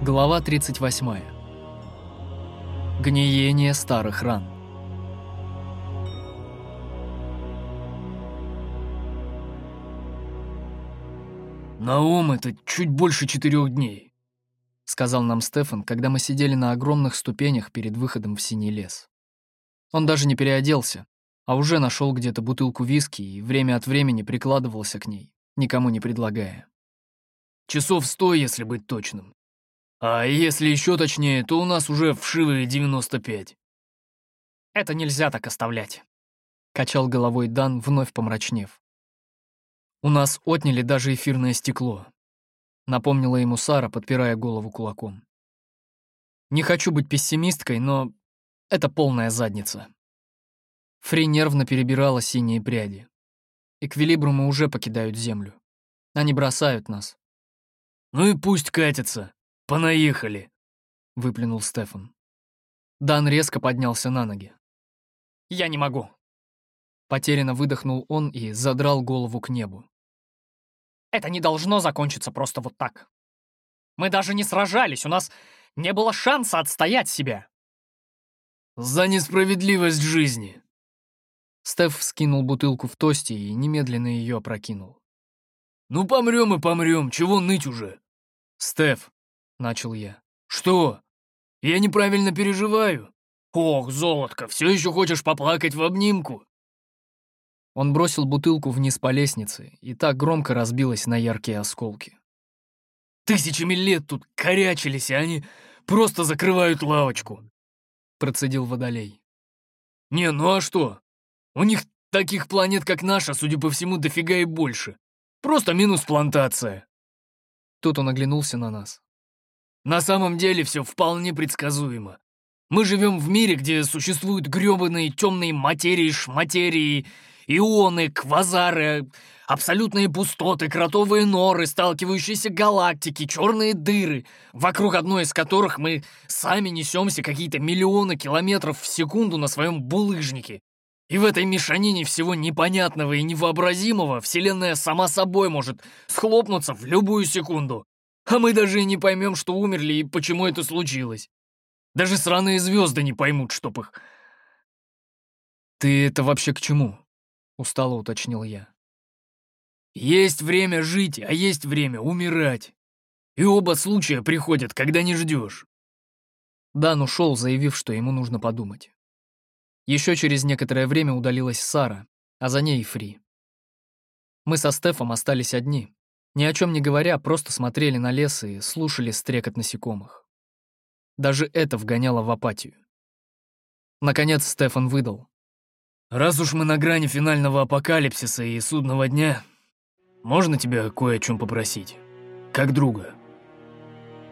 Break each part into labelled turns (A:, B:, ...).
A: Глава 38. Гниение старых ран.
B: «Наум, это чуть больше четырех дней», —
A: сказал нам Стефан, когда мы сидели на огромных ступенях перед выходом в синий лес. Он даже не переоделся, а уже нашел где-то бутылку виски и время от времени прикладывался к ней, никому не предлагая.
B: «Часов сто, если быть точным. А если еще точнее, то у нас уже вшивые 95.
A: Это нельзя так оставлять, качал головой Дан, вновь помрачнев. У нас отняли даже эфирное стекло, напомнила ему Сара, подпирая голову кулаком. Не хочу быть пессимисткой, но это полная задница. Фри нервно перебирала синие пряди. Эквилибрумы уже покидают Землю. Они бросают нас.
B: «Ну и пусть катятся», «Понаехали!» — выплюнул Стефан.
A: Дан резко поднялся на ноги. «Я не могу!» Потерянно выдохнул он и задрал голову к небу. «Это не должно закончиться просто вот так. Мы даже не сражались, у нас не было шанса отстоять себя!»
B: «За несправедливость жизни!»
A: Стеф скинул бутылку в тосте и немедленно ее опрокинул.
B: «Ну помрем и помрем, чего ныть уже?»
A: «Стеф, — начал я.
B: «Что? Я неправильно переживаю? Ох, золотко, все еще хочешь поплакать в обнимку?»
A: Он бросил бутылку вниз по лестнице, и так громко разбилась на яркие осколки.
B: «Тысячами лет тут корячились, и они просто закрывают лавочку», — процедил Водолей. «Не, ну а что? У них таких планет, как наша, судя по всему, дофига и больше. Просто минус плантация».
A: Тут он оглянулся на нас.
B: На самом деле все вполне предсказуемо. Мы живем в мире, где существуют грёбаные темные материи, шматерии, ионы, квазары, абсолютные пустоты, кротовые норы, сталкивающиеся галактики, черные дыры, вокруг одной из которых мы сами несемся какие-то миллионы километров в секунду на своем булыжнике. И в этой мешанине всего непонятного и невообразимого Вселенная сама собой может схлопнуться в любую секунду. А мы даже и не поймем, что умерли и почему это случилось. Даже сраные звезды не поймут, чтоб их...
A: «Ты это вообще к чему?» — устало уточнил я.
B: «Есть время жить, а есть время умирать. И оба случая приходят, когда не ждешь».
A: Дан ушел, заявив, что ему нужно подумать. Еще через некоторое время удалилась Сара, а за ней и Фри. Мы со Стефом остались одни, ни о чем не говоря, просто смотрели на лес и слушали стрекот насекомых. Даже это вгоняло в апатию. Наконец Стефан выдал.
B: «Раз уж мы на грани финального апокалипсиса и судного дня, можно тебя кое о чем попросить? Как друга?»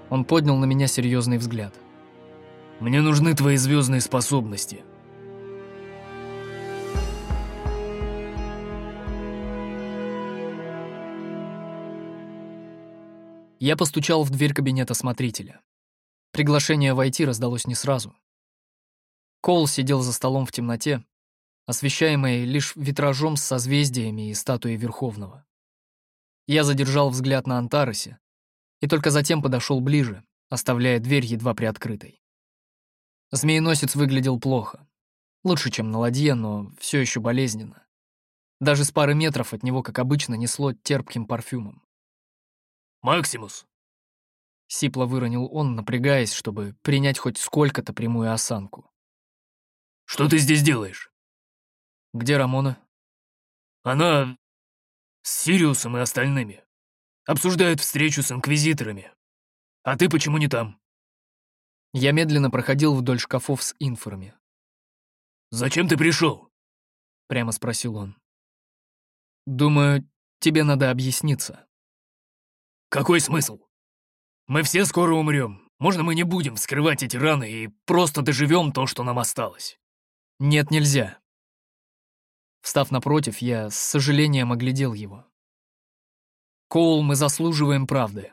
A: Он поднял на меня серьезный взгляд.
B: «Мне нужны твои звездные способности».
A: Я постучал в дверь кабинета смотрителя. Приглашение войти раздалось не сразу. Коул сидел за столом в темноте, освещаемой лишь витражом с созвездиями и статуей Верховного. Я задержал взгляд на Антаросе и только затем подошел ближе, оставляя дверь едва приоткрытой. Змееносец выглядел плохо. Лучше, чем на ладье, но все еще болезненно. Даже с пары метров от него, как обычно, несло терпким парфюмом.
B: «Максимус!»
A: Сипло выронил он, напрягаясь, чтобы принять хоть сколько-то прямую осанку.
B: «Что ты здесь делаешь?»
A: «Где Рамона?»
B: «Она с Сириусом и остальными. Обсуждает встречу с инквизиторами. А ты почему не там?»
A: Я медленно проходил вдоль шкафов с инфорами.
B: «Зачем ты пришел?»
A: — прямо спросил он. «Думаю, тебе надо объясниться».
B: Какой смысл? Мы все скоро умрем. Можно мы не будем вскрывать эти раны и просто доживем то, что нам осталось?
A: Нет, нельзя. Встав напротив, я с сожалением оглядел его. Коул, мы заслуживаем правды.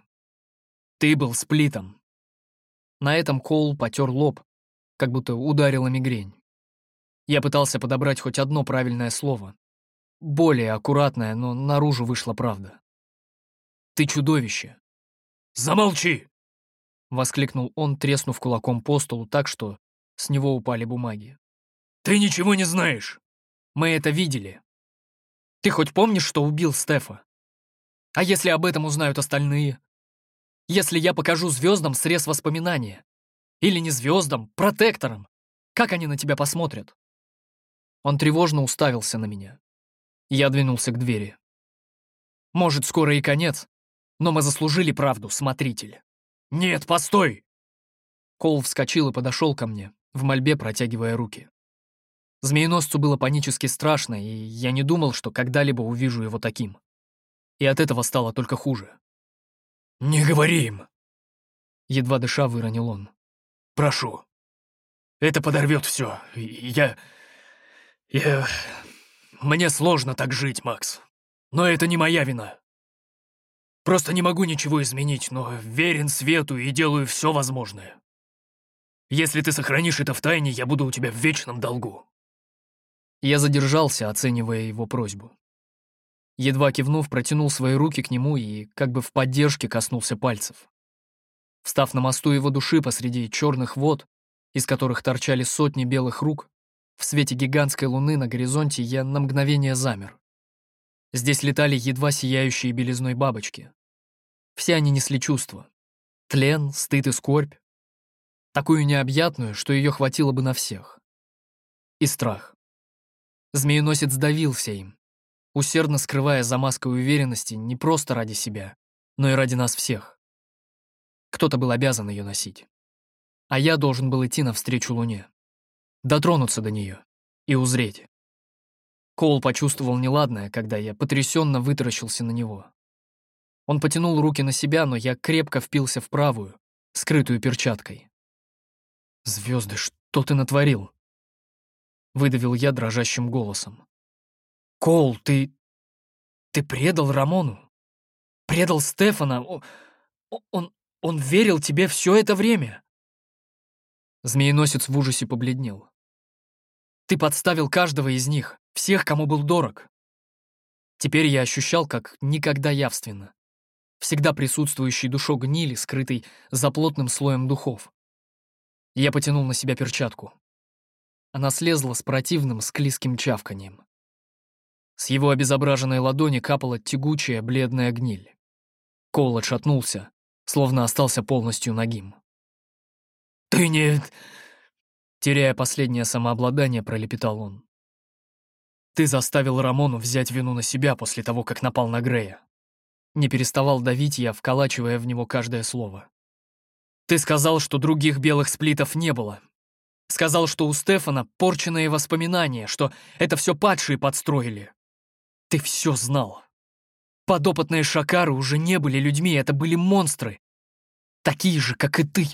A: Ты был сплитом. На этом Коул потер лоб, как будто ударила мигрень. Я пытался подобрать хоть одно правильное слово. Более аккуратное, но наружу вышла правда. Ты чудовище.
B: Замолчи!
A: воскликнул он, треснув кулаком по столу так, что с него упали бумаги.
B: «Ты ничего не знаешь!»
A: «Мы это видели. Ты хоть помнишь, что убил Стефа? А если об этом узнают остальные? Если я покажу звездам срез воспоминания? Или не звездам, протекторам? Как они на тебя посмотрят?» Он тревожно уставился на меня. Я двинулся к двери. «Может, скоро и конец, но мы заслужили правду, смотритель».
B: «Нет, постой!»
A: Кол вскочил и подошел ко мне, в мольбе протягивая руки. Змееносцу было панически страшно, и я не думал, что когда-либо увижу его таким. И от этого стало только хуже.
B: «Не говори им!»
A: Едва дыша выронил он.
B: «Прошу. Это подорвет все. Я... Я... Мне сложно так жить, Макс. Но это не моя вина. Просто не могу ничего изменить, но верен свету и делаю все возможное. Если ты сохранишь это в тайне, я буду у тебя в вечном долгу».
A: Я задержался, оценивая его просьбу. Едва кивнув, протянул свои руки к нему и, как бы в поддержке, коснулся пальцев. Встав на мосту его души посреди черных вод, из которых торчали сотни белых рук, в свете гигантской луны на горизонте я на мгновение замер. Здесь летали едва сияющие белизной бабочки. Все они несли чувства. Тлен, стыд и скорбь. Такую необъятную, что ее хватило бы на всех. И страх. Змееносец давился им, усердно скрывая за маской уверенности не просто ради себя, но и ради нас всех. Кто-то был обязан ее носить. А я должен был идти навстречу Луне, дотронуться до нее и узреть. Коул почувствовал неладное, когда я потрясенно вытаращился на него. Он потянул руки на себя, но я крепко впился в правую, скрытую перчаткой. «Звезды, что ты натворил?» Выдавил я дрожащим голосом. «Коул, ты... ты предал Рамону? Предал Стефана? Он... он верил тебе все это время?» Змееносец в ужасе побледнел. «Ты подставил каждого из них, всех, кому был дорог. Теперь я ощущал, как никогда явственно. Всегда присутствующий душок гнили, скрытый за плотным слоем духов. Я потянул на себя перчатку. Она слезла с противным склизким чавканием. С его обезображенной ладони капала тягучая бледная гниль. Кол отшатнулся, словно остался полностью нагим.
B: «Ты не...»
A: Теряя последнее самообладание, пролепетал он. Ты заставил Рамону взять вину на себя после того, как напал на Грея. Не переставал давить я, вколачивая в него каждое слово. Ты сказал, что других белых сплитов не было. Сказал, что у Стефана порченные воспоминания, что это все падшие подстроили. Ты все знал. Подопытные шакары уже не были людьми, это были монстры. Такие же, как и ты.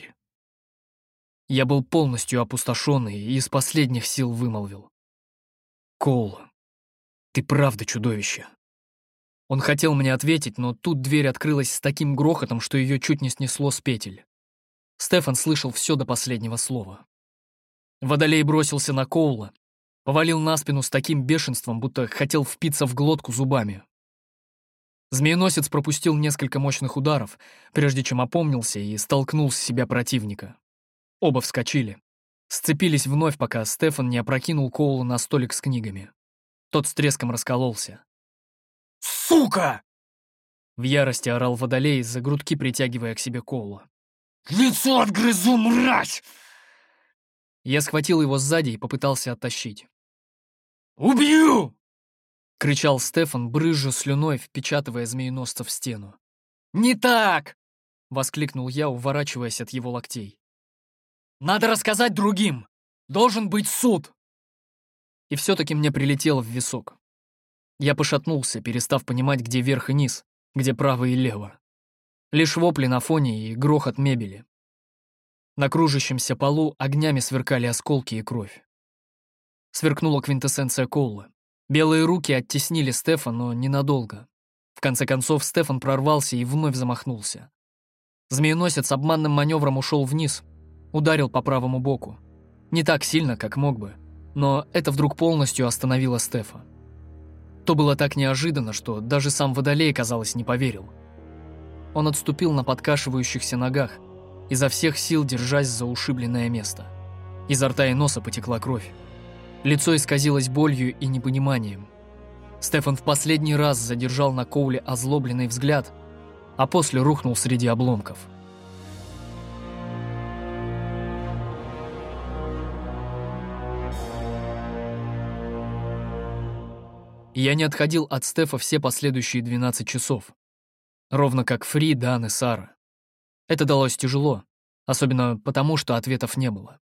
A: Я был полностью опустошенный и из последних сил вымолвил. Коул, ты правда чудовище. Он хотел мне ответить, но тут дверь открылась с таким грохотом, что ее чуть не снесло с петель. Стефан слышал все до последнего слова. Водолей бросился на Коула, повалил на спину с таким бешенством, будто хотел впиться в глотку зубами. Змееносец пропустил несколько мощных ударов, прежде чем опомнился и столкнул с себя противника. Оба вскочили. Сцепились вновь, пока Стефан не опрокинул Коула на столик с книгами. Тот с треском раскололся.
B: «Сука!»
A: В ярости орал водолей, за грудки притягивая к себе Коула.
B: «Лицо отгрызу, мразь!»
A: Я схватил его сзади и попытался оттащить.
B: «Убью!»
A: — кричал Стефан, брызжа слюной, впечатывая змееносца в стену. «Не так!» — воскликнул я, уворачиваясь от его локтей. «Надо рассказать другим! Должен быть суд!» И все-таки мне прилетело в висок. Я пошатнулся, перестав понимать, где верх и низ, где право и лево. Лишь вопли на фоне и грохот мебели. На кружащемся полу огнями сверкали осколки и кровь. Сверкнула квинтэссенция Коула. Белые руки оттеснили Стефа, но ненадолго. В конце концов, Стефан прорвался и вновь замахнулся. Змееносец обманным маневром ушел вниз, ударил по правому боку. Не так сильно, как мог бы, но это вдруг полностью остановило Стефа. То было так неожиданно, что даже сам Водолей, казалось, не поверил. Он отступил на подкашивающихся ногах, изо всех сил держась за ушибленное место. Изо рта и носа потекла кровь. Лицо исказилось болью и непониманием. Стефан в последний раз задержал на Коуле озлобленный взгляд, а после рухнул среди обломков. Я не отходил от Стефа все последующие 12 часов. Ровно как Фри, Дан и Сара. Это далось тяжело, особенно потому, что ответов не было.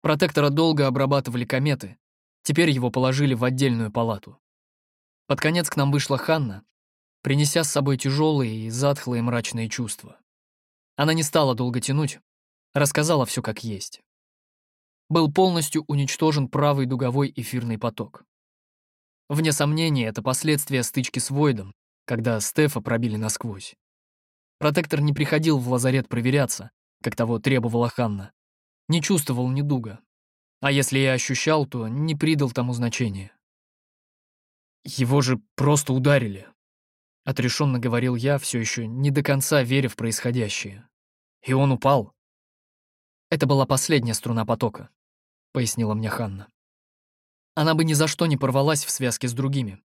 A: Протектора долго обрабатывали кометы, теперь его положили в отдельную палату. Под конец к нам вышла Ханна, принеся с собой тяжелые и затхлые мрачные чувства. Она не стала долго тянуть, рассказала все как есть. Был полностью уничтожен правый дуговой эфирный поток. Вне сомнения, это последствия стычки с Войдом, когда Стефа пробили насквозь. Протектор не приходил в лазарет проверяться, как того требовала Ханна. Не чувствовал недуга. А если и ощущал, то не придал тому значения. «Его же просто ударили», — отрешенно говорил я, все еще не до конца веря в происходящее. «И он упал». «Это была последняя струна потока», — пояснила мне Ханна. Она бы ни за что не порвалась в связке с другими.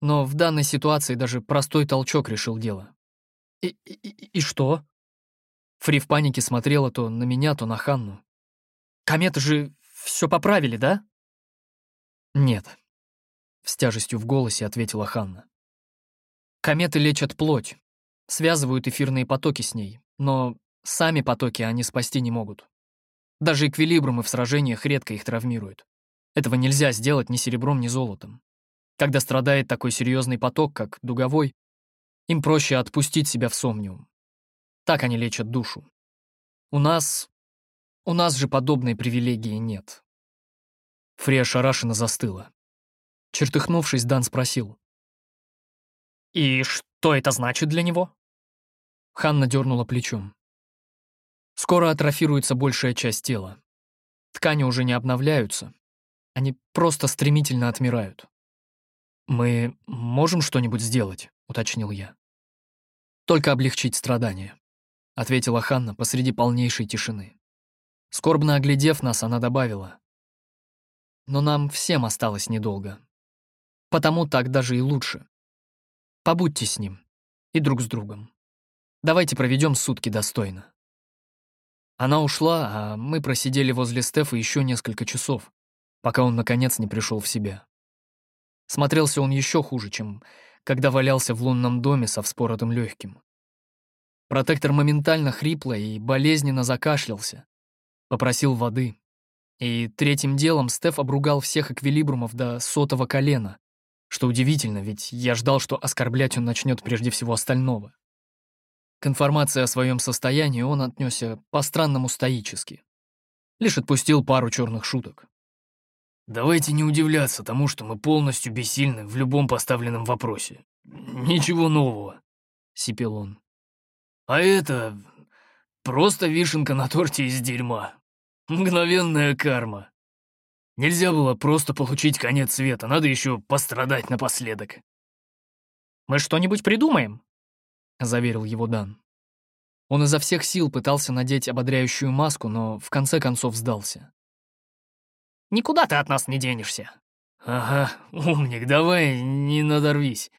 A: Но в данной ситуации даже простой толчок решил дело. «И, и, и что?» Фри в панике смотрела то на меня, то на Ханну. «Кометы же все поправили, да?» «Нет», — с тяжестью в голосе ответила Ханна. «Кометы лечат плоть, связывают эфирные потоки с ней, но сами потоки они спасти не могут. Даже эквилибрумы в сражениях редко их травмируют. Этого нельзя сделать ни серебром, ни золотом. Когда страдает такой серьезный поток, как дуговой, им проще отпустить себя в сомниум. Так они лечат душу. У нас... У нас же подобной привилегии нет. Фрея шарашина застыла. Чертыхнувшись, Дан спросил. «И что это значит для него?» Ханна дернула плечом. «Скоро атрофируется большая часть тела. Ткани уже не обновляются, они просто стремительно отмирают. «Мы можем что-нибудь сделать?» — уточнил я. «Только облегчить страдания», — ответила Ханна посреди полнейшей тишины. Скорбно оглядев нас, она добавила. «Но нам всем осталось недолго. Потому так даже и лучше. Побудьте с ним и друг с другом. Давайте проведем сутки достойно». Она ушла, а мы просидели возле Стефа еще несколько часов, пока он, наконец, не пришел в себя. Смотрелся он еще хуже, чем когда валялся в лунном доме со вспоротым легким. Протектор моментально хрипло и болезненно закашлялся, попросил воды. И третьим делом Стеф обругал всех эквилибрумов до сотого колена, что удивительно, ведь я ждал, что оскорблять он начнет прежде всего остального. К информации о своем состоянии он отнесся по-странному стоически. Лишь отпустил пару черных шуток.
B: Давайте не удивляться тому, что мы полностью бессильны в любом поставленном вопросе. Ничего нового, — сипел он. А это просто вишенка на торте из дерьма. Мгновенная карма. Нельзя было просто получить конец света, надо еще пострадать напоследок.
A: «Мы что-нибудь придумаем», — заверил его Дан. Он изо всех сил пытался надеть ободряющую маску, но в конце концов сдался. Никуда ты от нас не денешься».
B: «Ага, умник, давай не надорвись».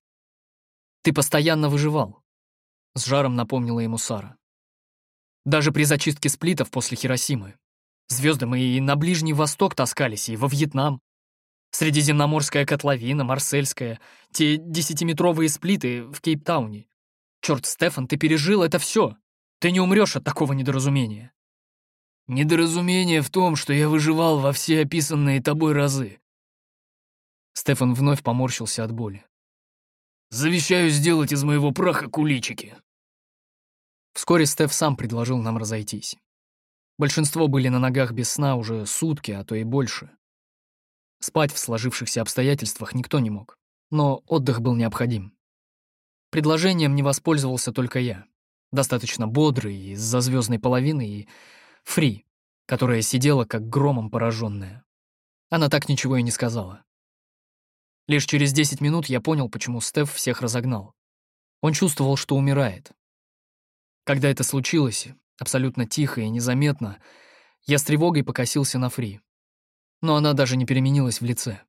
A: «Ты постоянно выживал», — с жаром напомнила ему Сара. «Даже при зачистке сплитов после Хиросимы. Звезды мы и на Ближний Восток таскались, и во Вьетнам. Средиземноморская котловина, Марсельская, те десятиметровые сплиты в Кейптауне. Черт, Стефан, ты пережил это все. Ты не умрешь от такого недоразумения.
B: Недоразумение в том, что я выживал во все описанные тобой разы.
A: Стефан вновь поморщился от боли.
B: Завещаю сделать из моего праха куличики.
A: Вскоре Стеф сам предложил нам разойтись. Большинство были на ногах без сна уже сутки, а то и больше. Спать в сложившихся обстоятельствах никто не мог, но отдых был необходим. Предложением не воспользовался только я. Достаточно бодрый, из-за звездной половины и Фри, которая сидела как громом пораженная. Она так ничего и не сказала. Лишь через 10 минут я понял, почему Стеф всех разогнал. Он чувствовал, что умирает. Когда это случилось, Абсолютно тихо и незаметно я с тревогой покосился на Фри. Но она даже не переменилась в лице.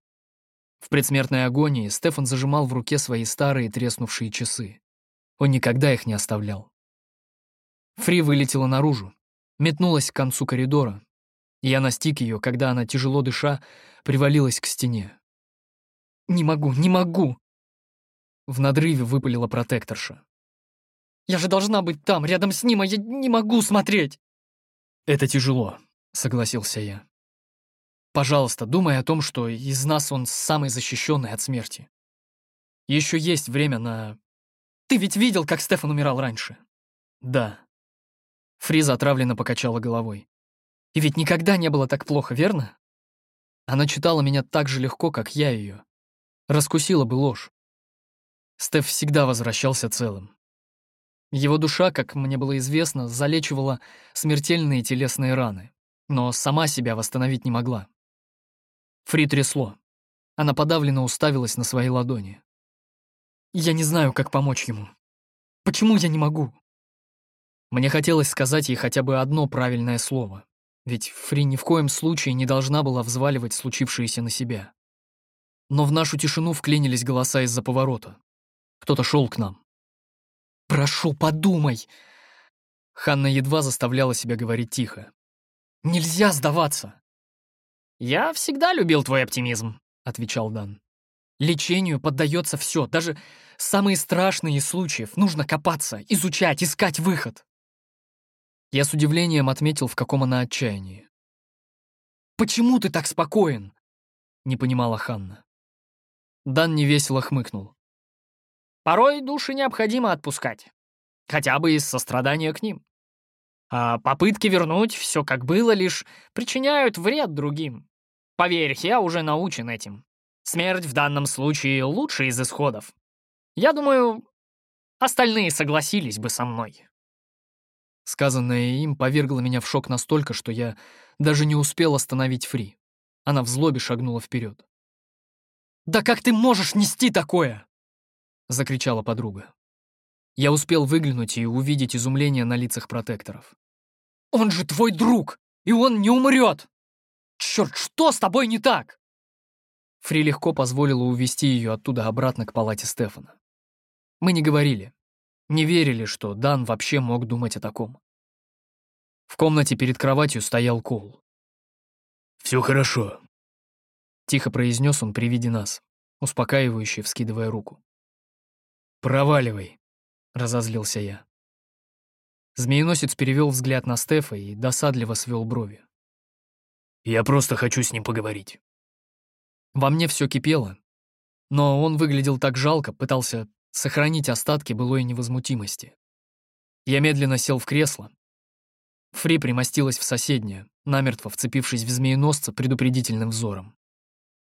A: В предсмертной агонии Стефан зажимал в руке свои старые треснувшие часы. Он никогда их не оставлял. Фри вылетела наружу, метнулась к концу коридора. Я настиг ее, когда она, тяжело дыша, привалилась к стене. «Не могу, не могу!» В надрыве выпалила протекторша. «Я же должна быть там, рядом с ним, а я не могу смотреть!» «Это тяжело», — согласился я. «Пожалуйста, думай о том, что из нас он самый защищенный от смерти. Еще есть время на... Ты ведь видел, как Стефан умирал раньше?» «Да», Фриза отравленно покачала головой. «И ведь никогда не было так плохо, верно?» Она читала меня так же легко, как я ее. Раскусила бы ложь. Стеф всегда возвращался целым. Его душа, как мне было известно, залечивала смертельные телесные раны, но сама себя восстановить не могла. Фри трясло. Она подавленно уставилась на свои ладони. «Я не знаю, как помочь ему. Почему я не могу?» Мне хотелось сказать ей хотя бы одно правильное слово, ведь Фри ни в коем случае не должна была взваливать случившееся на себя. Но в нашу тишину вклинились голоса из-за поворота. Кто-то шел к нам. «Прошу, подумай!» Ханна едва заставляла себя говорить тихо. «Нельзя сдаваться!»
B: «Я всегда любил твой оптимизм», — отвечал Дан.
A: «Лечению поддается все, даже самые страшные из случаев. Нужно копаться, изучать, искать выход». Я с удивлением отметил, в каком она отчаянии. «Почему ты так спокоен?» — не понимала Ханна. Дан невесело хмыкнул.
B: «Порой души необходимо отпускать, хотя бы из сострадания к ним. А попытки вернуть все как было лишь причиняют вред другим. Поверь, я уже научен этим. Смерть в данном случае лучший из исходов. Я думаю, остальные согласились бы со мной».
A: Сказанное им повергло меня в шок настолько, что я даже не успел остановить Фри. Она в злобе шагнула вперед. «Да как ты можешь нести такое?» — закричала подруга. Я успел выглянуть и увидеть изумление на лицах протекторов. «Он же твой друг, и он не умрет! Черт, что с тобой не так?» Фри легко позволила увести ее оттуда обратно к палате Стефана. Мы не говорили, не верили, что Дан вообще мог думать о таком. В комнате перед кроватью стоял Кол.
C: «Все хорошо», —
A: тихо произнес он при виде нас, успокаивающе вскидывая руку.
C: «Проваливай», —
A: разозлился я. Змееносец перевел взгляд на Стефа и досадливо свел брови.
C: «Я просто хочу с ним поговорить».
A: Во мне все кипело, но он выглядел так жалко, пытался сохранить остатки былой невозмутимости. Я медленно сел в кресло. Фри примостилась в соседнее, намертво вцепившись в змееносца предупредительным взором.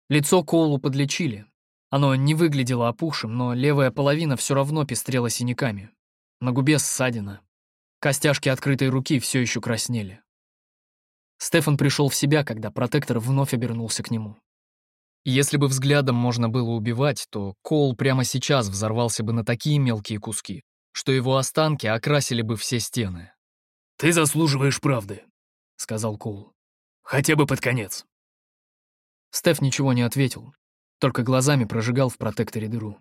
A: Лицо Коулу подлечили. Оно не выглядело опухшим, но левая половина все равно пестрела синяками. На губе ссадина. Костяшки открытой руки все еще краснели. Стефан пришел в себя, когда протектор вновь обернулся к нему. Если бы взглядом можно было убивать, то Коул прямо сейчас взорвался бы на такие мелкие куски, что его останки окрасили бы все стены.
C: «Ты заслуживаешь правды», — сказал Коул. «Хотя бы под конец».
A: Стеф ничего не ответил, только глазами прожигал в протекторе дыру.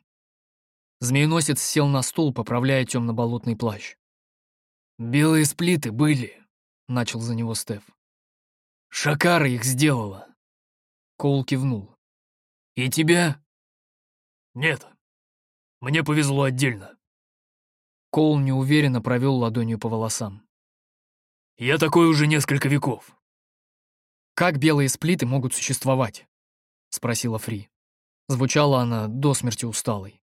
A: Змееносец сел на стул, поправляя темно-болотный плащ.
C: «Белые сплиты были», — начал за него Стеф. «Шакара их сделала».
A: Коул кивнул.
C: «И тебя?» «Нет. Мне повезло отдельно».
A: Коул неуверенно провел ладонью по волосам.
C: «Я такой уже несколько веков».
A: «Как белые сплиты могут существовать?» — спросила Фри. Звучала она до смерти усталой.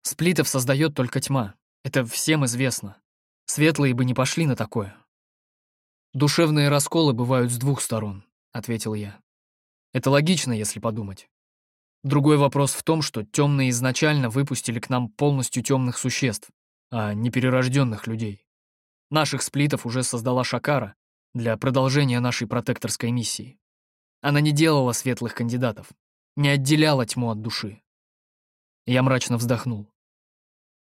A: «Сплитов создает только тьма. Это всем известно. Светлые бы не пошли на такое». «Душевные расколы бывают с двух сторон», — ответил я. «Это логично, если подумать. Другой вопрос в том, что темные изначально выпустили к нам полностью темных существ, а не перерожденных людей. Наших сплитов уже создала Шакара для продолжения нашей протекторской миссии. Она не делала светлых кандидатов, не отделяла тьму от души. Я мрачно вздохнул.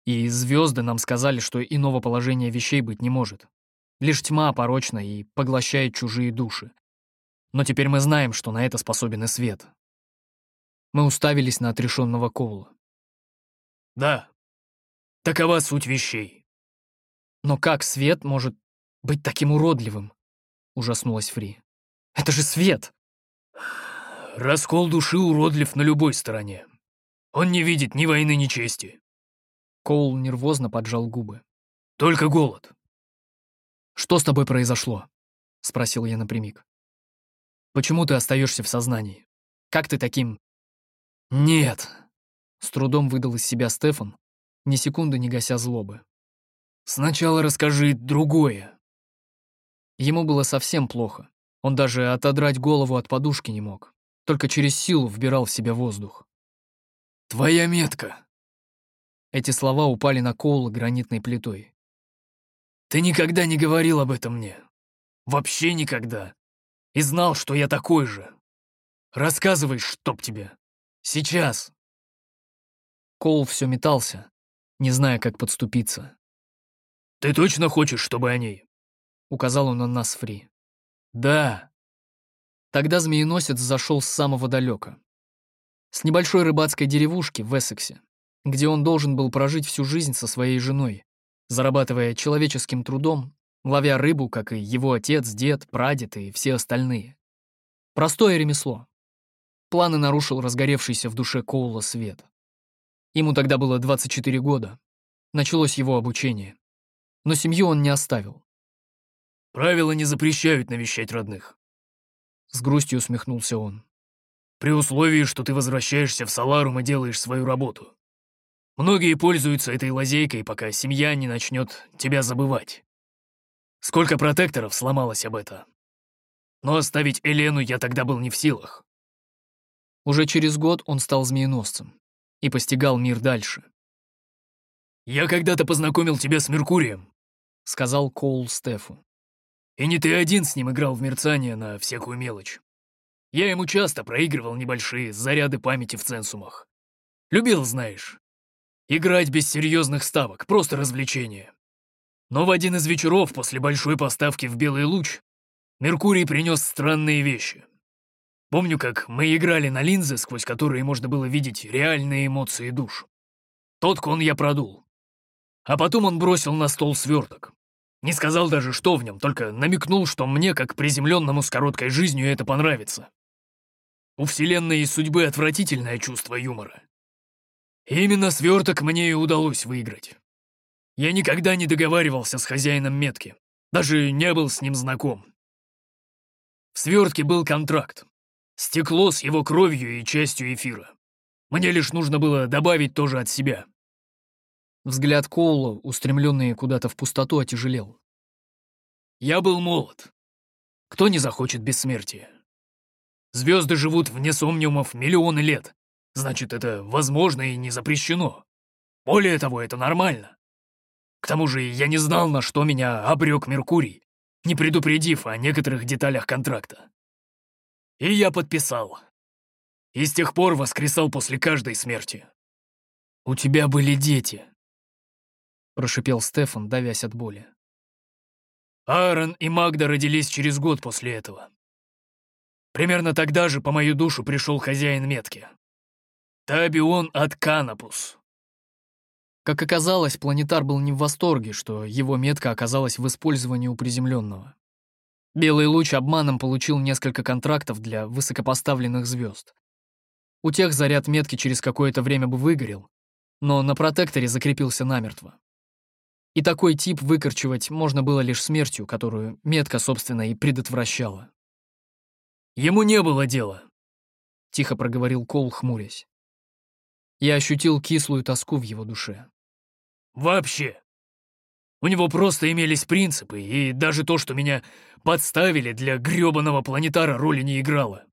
A: И звезды нам сказали, что иного положения вещей быть не может. Лишь тьма порочна и поглощает чужие души. Но теперь мы знаем, что на это способен и свет. Мы уставились на отрешенного Коула.
B: Да, такова суть вещей.
A: Но как свет может быть таким уродливым? Ужаснулась Фри. Это же свет!
B: Раскол души уродлив на любой стороне. Он не видит ни войны, ни чести.
A: Коул нервозно поджал губы.
B: Только голод.
A: «Что с тобой произошло?» — спросил я напрямик. «Почему ты остаешься в сознании? Как ты таким...» «Нет!» — с трудом выдал из себя Стефан, ни секунды не гася злобы.
B: «Сначала расскажи другое».
A: Ему было совсем плохо. Он даже отодрать голову от подушки не мог. Только через силу вбирал в себя воздух.
B: «Твоя метка!»
A: Эти слова упали на Коула гранитной плитой.
B: Ты никогда не говорил об этом мне. Вообще никогда. И знал, что я такой же. Рассказывай, чтоб тебе. Сейчас.
A: Коул все метался, не зная, как подступиться.
B: «Ты точно хочешь, чтобы они?»
A: Указал он на нас Фри.
B: «Да».
A: Тогда змееносец зашел с самого далека. С небольшой рыбацкой деревушки в Эссексе, где он должен был прожить всю жизнь со своей женой, зарабатывая человеческим трудом, ловя рыбу, как и его отец, дед, прадед и все остальные. Простое ремесло. Планы нарушил разгоревшийся в душе Коула свет. Ему тогда было 24 года. Началось его обучение. Но семью он не оставил.
B: «Правила не запрещают навещать родных», — с грустью усмехнулся он. «При условии, что ты возвращаешься в Саларум и делаешь свою работу. Многие пользуются этой лазейкой, пока семья не начнет тебя забывать. Сколько протекторов сломалось об это. Но оставить Элену я тогда был не в силах.
A: Уже через год он стал змееносцем и постигал мир дальше.
B: «Я когда-то познакомил тебя с Меркурием», — сказал Коул Стефу. «И не ты один с ним играл в мерцание на всякую мелочь. Я ему часто проигрывал небольшие заряды памяти в ценсумах. Любил, знаешь, Играть без серьезных ставок, просто развлечение. Но в один из вечеров после большой поставки в Белый луч Меркурий принес странные вещи. Помню, как мы играли на линзы, сквозь которые можно было видеть реальные эмоции душ. Тот кон я продул. А потом он бросил на стол сверток. Не сказал даже, что в нем, только намекнул, что мне, как приземленному с короткой жизнью, это понравится. У Вселенной и судьбы отвратительное чувство юмора. Именно сверток мне и удалось выиграть. Я никогда не договаривался с хозяином метки, даже не был с ним знаком. В свертке был контракт. Стекло с его кровью и частью эфира. Мне лишь нужно было добавить тоже от себя.
A: Взгляд Коула, устремленный куда-то в пустоту, отяжелел.
B: Я был молод. Кто не захочет бессмертия? Звезды живут вне сомниумов миллионы лет, Значит, это возможно и не запрещено. Более того, это нормально. К тому же я не знал, на что меня обрек Меркурий, не предупредив о некоторых деталях контракта. И я подписал. И с тех пор воскресал после каждой смерти.
A: «У тебя были дети», — прошипел Стефан, давясь от боли.
B: Аарон и Магда родились через год после этого. Примерно тогда же по мою душу пришел хозяин метки. Табион от Канапус.
A: Как оказалось, планетар был не в восторге, что его метка оказалась в использовании у приземленного. Белый луч обманом получил несколько контрактов для высокопоставленных звезд. У тех заряд метки через какое-то время бы выгорел, но на протекторе закрепился намертво. И такой тип выкорчевать можно было лишь смертью, которую метка, собственно, и предотвращала.
B: «Ему не было дела», —
A: тихо проговорил Кол, хмурясь. Я ощутил кислую тоску в его душе.
B: «Вообще. У него просто имелись принципы, и даже то, что меня подставили для грёбаного планетара, роли не играло.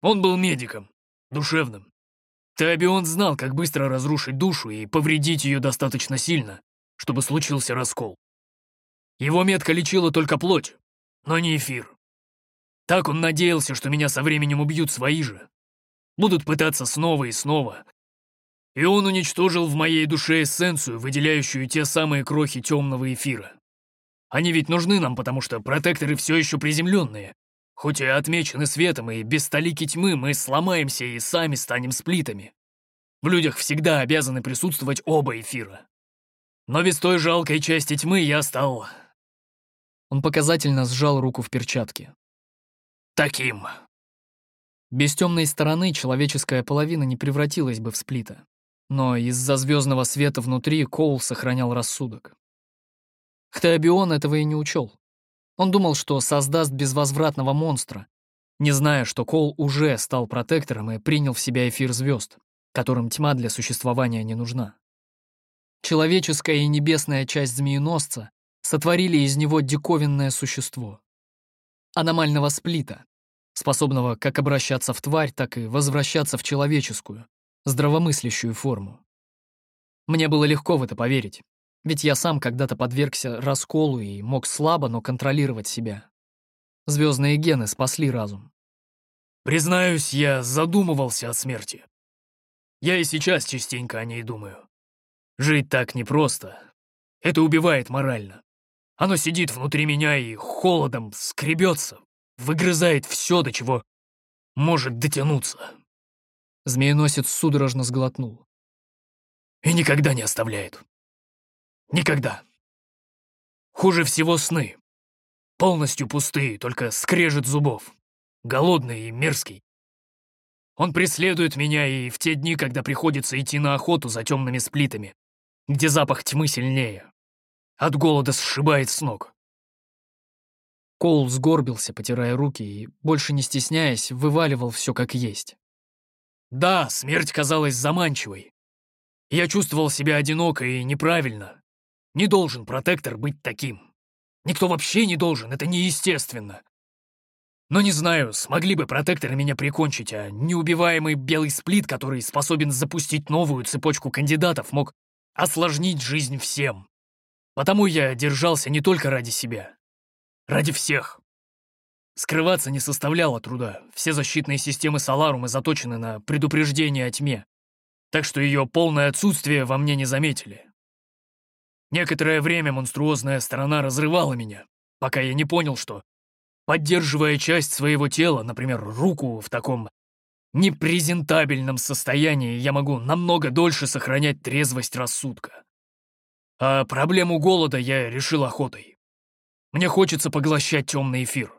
B: Он был медиком, душевным. Табион знал, как быстро разрушить душу и повредить ее достаточно сильно, чтобы случился раскол. Его метка лечила только плоть, но не эфир. Так он надеялся, что меня со временем убьют свои же. Будут пытаться снова и снова, и он уничтожил в моей душе эссенцию, выделяющую те самые крохи темного эфира. Они ведь нужны нам, потому что протекторы все еще приземленные. Хоть и отмечены светом, и без столики тьмы мы сломаемся и сами станем сплитами. В людях всегда обязаны присутствовать оба эфира. Но без той жалкой части тьмы я стал...
A: Он показательно сжал руку в перчатке.
B: Таким.
A: Без темной стороны человеческая половина не превратилась бы в сплита. Но из-за звездного света внутри Коул сохранял рассудок. Хтеобион этого и не учел. Он думал, что создаст безвозвратного монстра, не зная, что Коул уже стал протектором и принял в себя эфир звезд, которым тьма для существования не нужна. Человеческая и небесная часть змееносца сотворили из него диковинное существо. Аномального сплита, способного как обращаться в тварь, так и возвращаться в человеческую, здравомыслящую форму. Мне было легко в это поверить, ведь я сам когда-то подвергся расколу и мог слабо, но контролировать себя. Звездные гены спасли разум.
B: Признаюсь, я задумывался о смерти. Я и сейчас частенько о ней думаю. Жить так непросто. Это убивает морально. Оно сидит внутри меня и холодом скребется, выгрызает все, до чего может дотянуться.
A: Змееносец судорожно сглотнул.
B: И никогда не оставляет. Никогда. Хуже всего сны. Полностью пустые, только скрежет зубов. Голодный и мерзкий. Он преследует меня и в те дни, когда приходится идти на охоту за темными сплитами, где запах тьмы сильнее. От голода сшибает с ног.
A: Коул сгорбился, потирая руки, и, больше не стесняясь, вываливал все как есть.
B: Да, смерть казалась заманчивой. Я чувствовал себя одиноко и неправильно. Не должен протектор быть таким. Никто вообще не должен, это неестественно. Но не знаю, смогли бы протекторы меня прикончить, а неубиваемый белый сплит, который способен запустить новую цепочку кандидатов, мог осложнить жизнь всем. Потому я держался не только ради себя. Ради всех. Скрываться не составляло труда. Все защитные системы Соларумы заточены на предупреждение о тьме. Так что ее полное отсутствие во мне не заметили. Некоторое время монструозная сторона разрывала меня, пока я не понял, что, поддерживая часть своего тела, например, руку в таком непрезентабельном состоянии, я могу намного дольше сохранять трезвость рассудка. А проблему голода я решил охотой. Мне хочется поглощать темный эфир.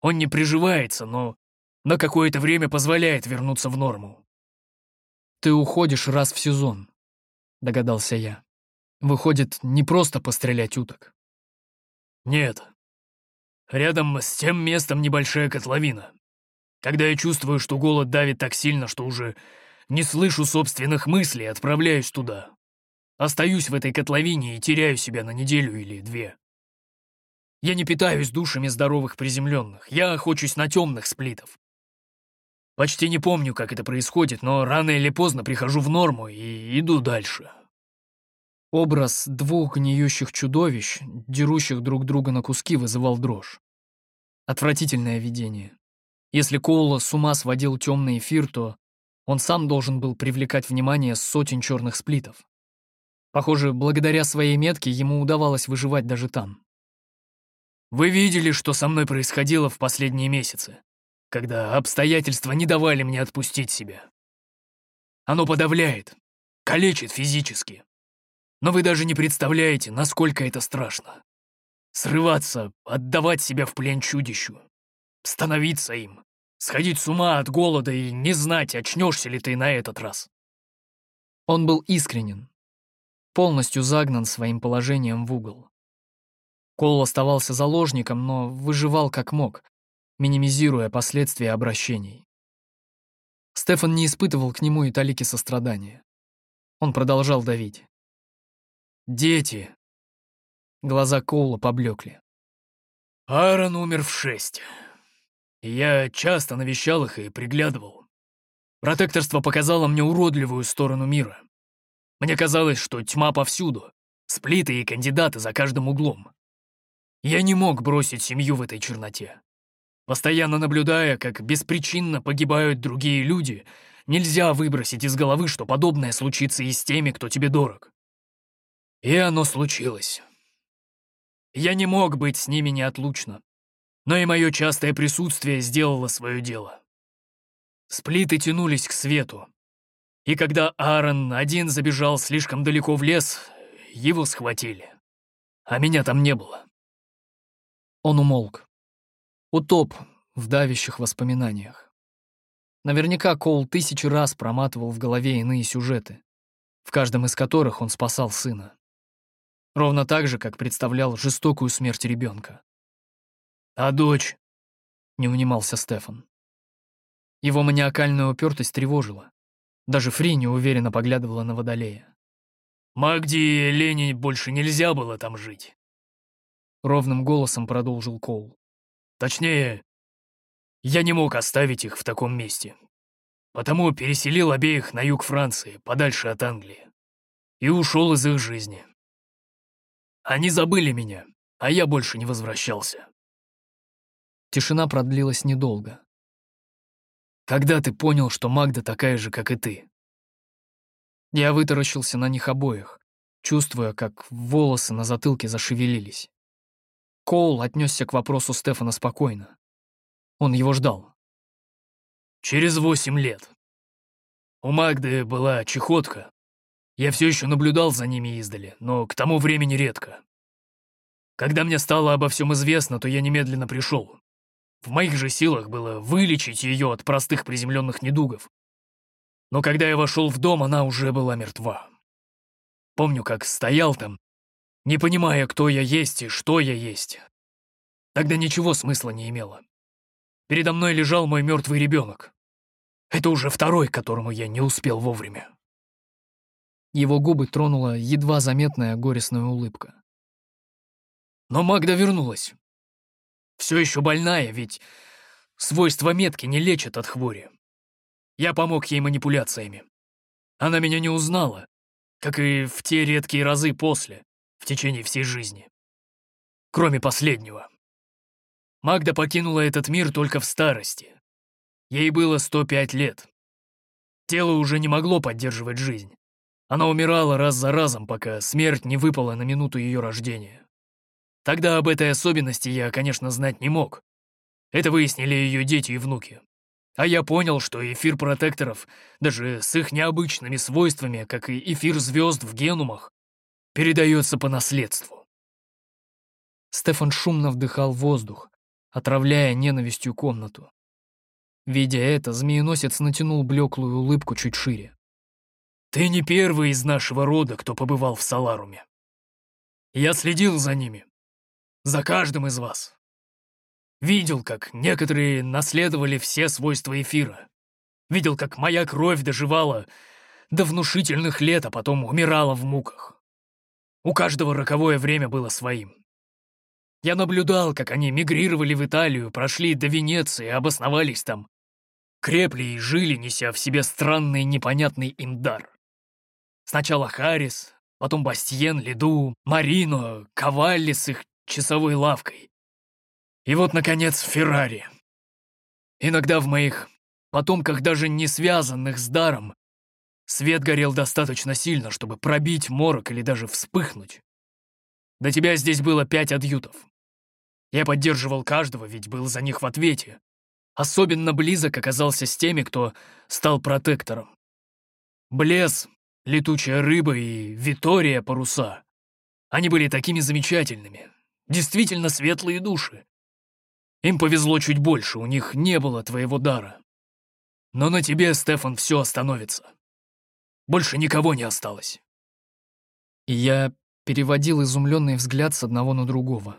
B: Он не приживается, но на какое-то время позволяет вернуться в норму.
A: «Ты уходишь раз в сезон», — догадался я. «Выходит, не просто пострелять уток».
B: «Нет. Рядом с тем местом небольшая котловина. Когда я чувствую, что голод давит так сильно, что уже не слышу собственных мыслей, отправляюсь туда. Остаюсь в этой котловине и теряю себя на неделю или две. Я не питаюсь душами здоровых приземленных, я охочусь на темных сплитов. Почти не помню, как это происходит, но рано или поздно прихожу в норму и иду дальше.
A: Образ двух гниющих чудовищ, дерущих друг друга на куски, вызывал дрожь. Отвратительное видение. Если Коула с ума сводил темный эфир, то он сам должен был привлекать внимание сотен черных сплитов. Похоже, благодаря своей метке ему удавалось выживать даже там.
B: Вы видели, что со мной происходило в последние месяцы, когда обстоятельства не давали мне отпустить себя. Оно подавляет, калечит физически. Но вы даже не представляете, насколько это страшно. Срываться, отдавать себя в плен чудищу, становиться им, сходить с ума от голода и не знать, очнешься ли ты на этот раз.
A: Он был искренен, полностью загнан своим положением в угол. Кол оставался заложником, но выживал как мог, минимизируя последствия обращений. Стефан не испытывал к нему и талики сострадания. Он продолжал давить.
B: «Дети!»
A: Глаза Коула поблекли.
B: Аарон умер в шесть. Я часто навещал их и приглядывал. Протекторство показало мне уродливую сторону мира. Мне казалось, что тьма повсюду, сплиты и кандидаты за каждым углом. Я не мог бросить семью в этой черноте. Постоянно наблюдая, как беспричинно погибают другие люди, нельзя выбросить из головы, что подобное случится и с теми, кто тебе дорог. И оно случилось. Я не мог быть с ними неотлучно, но и мое частое присутствие сделало свое дело. Сплиты тянулись к свету, и когда Аарон один забежал слишком далеко в лес, его схватили, а меня там не было.
A: Он умолк. Утоп в давящих воспоминаниях. Наверняка Коул тысячи раз проматывал в голове иные сюжеты, в каждом из которых он спасал сына. Ровно так же, как представлял жестокую смерть ребенка.
B: «А дочь?»
A: — не унимался Стефан. Его маниакальная упертость тревожила. Даже Фри неуверенно поглядывала на Водолея.
B: «Магди и Лене больше нельзя было там жить», —
A: ровным голосом продолжил Коул.
B: «Точнее, я не мог оставить их в таком месте, потому переселил обеих на юг Франции, подальше от Англии, и ушел из их жизни. Они забыли меня, а я больше не возвращался».
A: Тишина продлилась недолго.
B: Когда ты понял, что Магда такая же, как и ты?»
A: Я вытаращился на них обоих, чувствуя, как волосы на затылке зашевелились. Коул отнесся к вопросу Стефана спокойно. Он его ждал.
B: «Через восемь лет. У Магды была чехотка. Я все еще наблюдал за ними издали, но к тому времени редко. Когда мне стало обо всем известно, то я немедленно пришел. В моих же силах было вылечить ее от простых приземленных недугов. Но когда я вошел в дом, она уже была мертва. Помню, как стоял там, не понимая, кто я есть и что я есть. Тогда ничего смысла не имело. Передо мной лежал мой мертвый ребенок. Это уже второй, которому я не успел вовремя.
A: Его губы тронула едва заметная горестная улыбка.
B: Но Магда вернулась. Все еще больная, ведь свойства метки не лечат от хвори. Я помог ей манипуляциями. Она меня не узнала, как и в те редкие разы после, течение всей жизни. Кроме последнего. Магда покинула этот мир только в старости. Ей было 105 лет. Тело уже не могло поддерживать жизнь. Она умирала раз за разом, пока смерть не выпала на минуту ее рождения. Тогда об этой особенности я, конечно, знать не мог. Это выяснили ее дети и внуки. А я понял, что эфир протекторов, даже с их необычными свойствами, как и эфир звезд в генумах, передается по наследству.
A: Стефан шумно вдыхал воздух, отравляя ненавистью комнату. Видя это, змееносец натянул блеклую улыбку чуть шире.
B: «Ты не первый из нашего рода, кто побывал в Саларуме. Я следил за ними, за каждым из вас. Видел, как некоторые наследовали все свойства эфира. Видел, как моя кровь доживала до внушительных лет, а потом умирала в муках. У каждого роковое время было своим. Я наблюдал, как они мигрировали в Италию, прошли до Венеции, обосновались там. Крепли и жили, неся в себе странный непонятный им дар. Сначала Харрис, потом Бастиен, Лиду, Марино, Кавалли с их часовой лавкой. И вот, наконец, Феррари. Иногда в моих потомках, даже не связанных с даром, свет горел достаточно сильно, чтобы пробить морок или даже вспыхнуть. До тебя здесь было пять адъютов. Я поддерживал каждого, ведь был за них в ответе. Особенно близок оказался с теми, кто стал протектором. Блес, летучая рыба и Витория паруса. Они были такими замечательными, действительно светлые души. Им повезло чуть больше, у них не было твоего дара. Но на тебе, Стефан, все остановится. Больше никого не осталось.
A: Я переводил изумленный взгляд с одного на другого.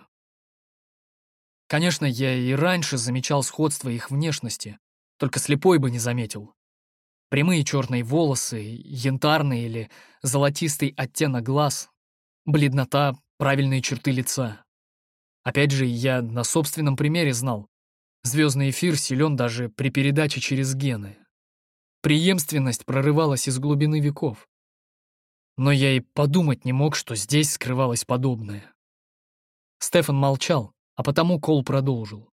A: Конечно, я и раньше замечал сходство их внешности, только слепой бы не заметил. Прямые черные волосы, янтарный или золотистый оттенок глаз, бледнота, правильные черты лица. Опять же, я на собственном примере знал. Звездный эфир силен даже при передаче через гены. Преемственность прорывалась из глубины веков. Но я и подумать не мог, что здесь скрывалось подобное. Стефан молчал, а потому Кол продолжил.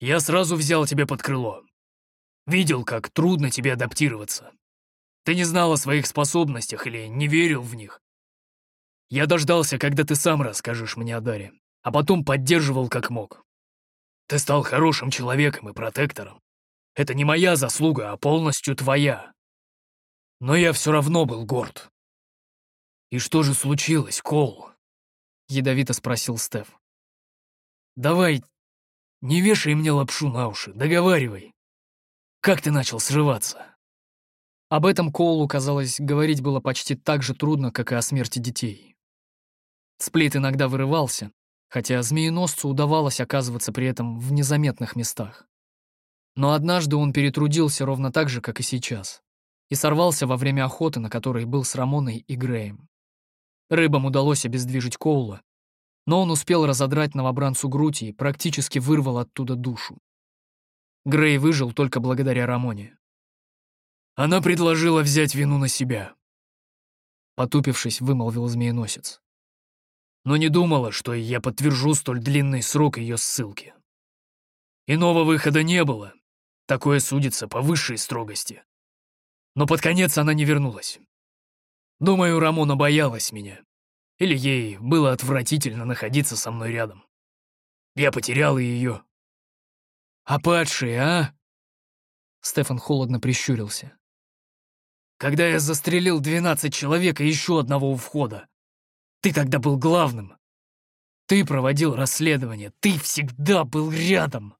B: «Я сразу взял тебя под крыло. Видел, как трудно тебе адаптироваться. Ты не знал о своих способностях или не верил в них. Я дождался, когда ты сам расскажешь мне о Даре, а потом поддерживал как мог. Ты стал хорошим человеком и протектором. Это не моя заслуга, а полностью твоя. Но я все равно был горд. И что же случилось, Кол? Ядовито спросил Стеф. Давай, не вешай мне лапшу на уши, договаривай. Как ты начал срываться?
A: Об этом Коулу, казалось, говорить было почти так же трудно, как и о смерти детей. Сплит иногда вырывался, хотя змееносцу удавалось оказываться при этом в незаметных местах. Но однажды он перетрудился ровно так же, как и сейчас, и сорвался во время охоты, на которой был с Рамоной и Греем. Рыбам удалось обездвижить Коула, но он успел разодрать новобранцу грудь и практически вырвал оттуда душу. Грей выжил только благодаря Рамоне.
B: Она предложила взять вину на себя.
A: Потупившись, вымолвил змееносец.
B: Но не думала, что я подтвержу столь длинный срок ее ссылки. Иного выхода не было. Такое судится по высшей строгости. Но под конец она не вернулась. Думаю, Рамона боялась меня. Или ей было отвратительно находиться со мной рядом. Я потерял ее. А падшие, а?
A: Стефан холодно прищурился.
B: Когда я застрелил 12 человек и еще одного у входа, ты тогда был главным. Ты проводил расследование, ты всегда был рядом.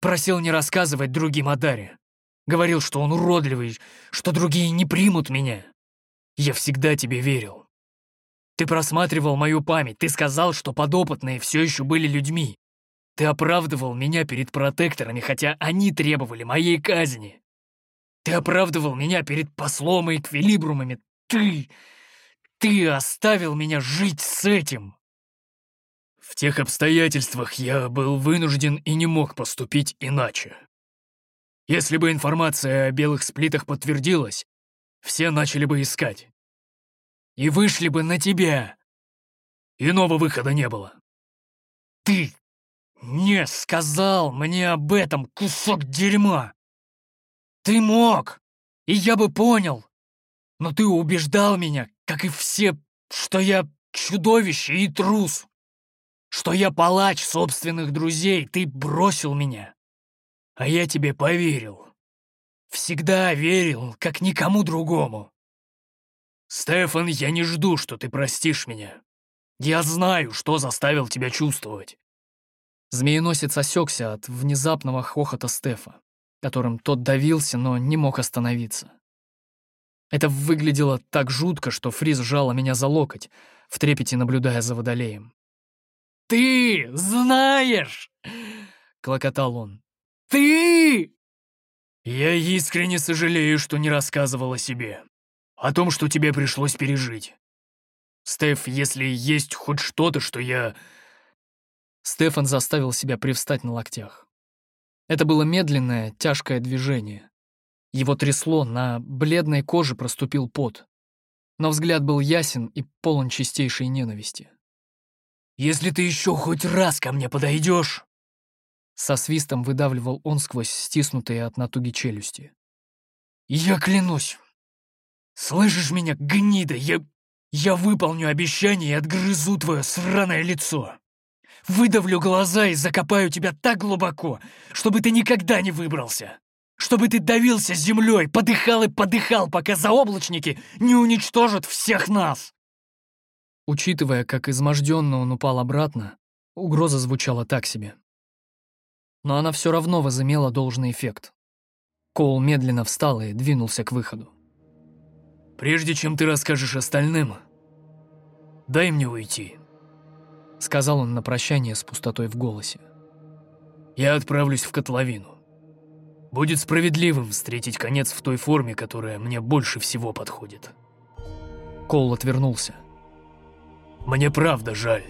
B: Просил не рассказывать другим о Даре. Говорил, что он уродливый, что другие не примут меня. Я всегда тебе верил. Ты просматривал мою память, ты сказал, что подопытные все еще были людьми. Ты оправдывал меня перед протекторами, хотя они требовали моей казни. Ты оправдывал меня перед послом и эквилибрумами. Ты... Ты оставил меня жить с этим. В тех обстоятельствах я был вынужден и не мог поступить иначе. Если бы информация о белых сплитах подтвердилась, все начали бы искать. И вышли бы на тебя. Иного выхода не было. Ты не сказал мне об этом, кусок дерьма. Ты мог, и я бы понял. Но ты убеждал меня, как и все, что я чудовище и трус. Что я палач собственных друзей, ты бросил меня. А я тебе поверил. Всегда верил, как никому другому. Стефан, я не жду, что ты простишь меня. Я знаю, что заставил тебя чувствовать.
A: Змееносец осекся от внезапного хохота Стефа, которым тот давился, но не мог остановиться. Это выглядело так жутко, что Фриз сжала меня за локоть, в трепете наблюдая за водолеем.
B: «Ты знаешь!» — клокотал он. «Ты!» «Я искренне сожалею, что не рассказывал о себе. О том, что тебе пришлось пережить. Стеф, если есть хоть что-то, что я...»
A: Стефан заставил себя привстать на локтях. Это было медленное, тяжкое движение. Его трясло, на бледной коже проступил пот. Но взгляд был ясен и полон чистейшей ненависти.
B: «Если ты еще хоть раз ко мне подойдешь...»
A: Со свистом выдавливал он сквозь стиснутые от натуги челюсти.
B: «Я клянусь! Слышишь меня, гнида? Я... я выполню обещание и отгрызу твое сраное лицо! Выдавлю глаза и закопаю тебя так глубоко, чтобы ты никогда не выбрался!» чтобы ты давился землей, подыхал и подыхал, пока заоблачники не уничтожат всех нас!»
A: Учитывая, как изможденно он упал обратно, угроза звучала так себе. Но она все равно возымела должный эффект. Коул медленно встал и двинулся к выходу.
B: «Прежде чем ты расскажешь остальным, дай мне уйти», —
A: сказал он на прощание с пустотой в голосе.
B: «Я отправлюсь в котловину. Будет справедливым встретить конец в той форме, которая мне больше всего подходит.
A: Коул отвернулся.
B: Мне правда жаль.